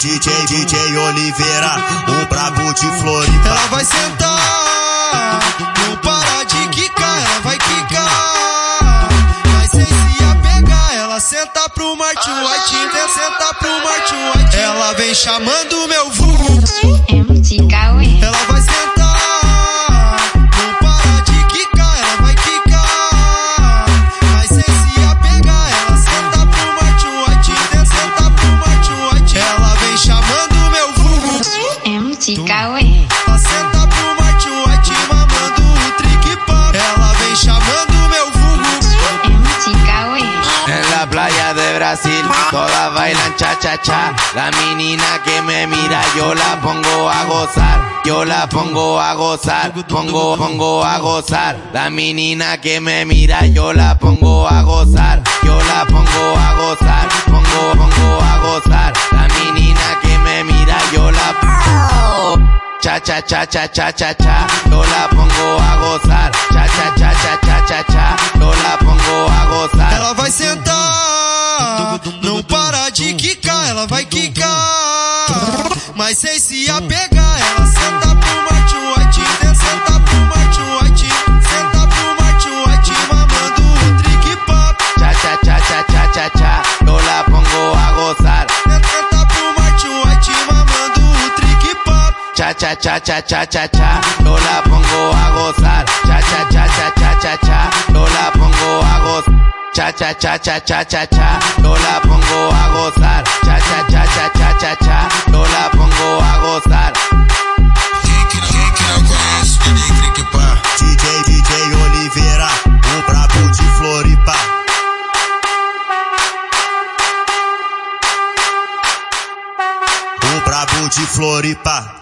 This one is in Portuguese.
DJ, DJ Oliveira, o brabo de Floripa. Ela vai sentar, não para de quicar, ela vai quicar. Mas sem se apegar, ela senta pro Martin White, senta pro Martin White. Ela vem chamando meu vulgo. Cauê. Senta pro Martin White, mamando o trick pop. Ela vem chamando meu vulgo. Cauê. En la playa de Brasil, todas bailan cha-cha-cha. La menina que me mira, yo la pongo a gozar. Yo la pongo a gozar, pongo, pongo a gozar. La menina que me mira, yo la pongo a gozar. Yo la pongo a gozar, Cha cha cha cha cha cha cha, yo la pongo a gozar. Cha cha cha cha cha cha cha, yo la pongo a gozar. Ela vai sentar, não para de quicar, ela vai quicar. Mas sem se apegar, ela Cha cha cha cha cha cha yo la pongo a gozar. Cha cha cha cha cha cha cha, yo la pongo a gozar. Cha cha cha cha cha cha cha, yo la pongo a gozar. Cha cha cha cha cha cha cha, yo la pongo a gozar. Quem que, quem que não conhece DJ Criquipá? DJ, DJ Oliveira, o brabo de Floripa. O brabo de Floripa.